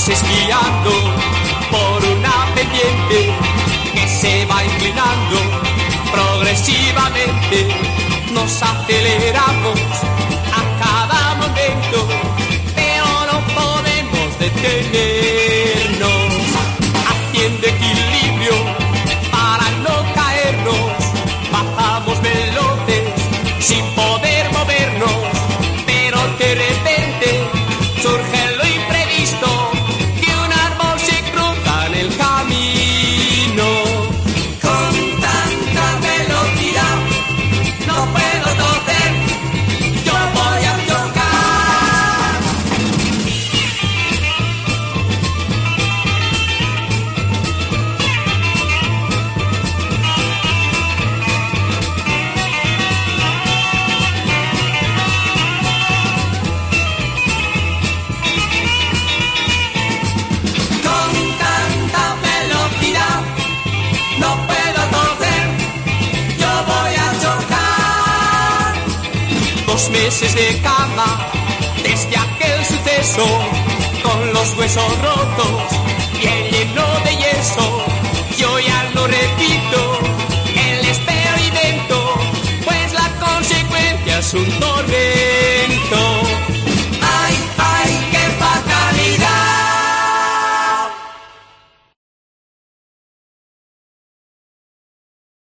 luces guiando por una pendiente que se va inclinando progresivamente. Nos aceleramos dos meses de cama desde aquel suceso con los huesos rotos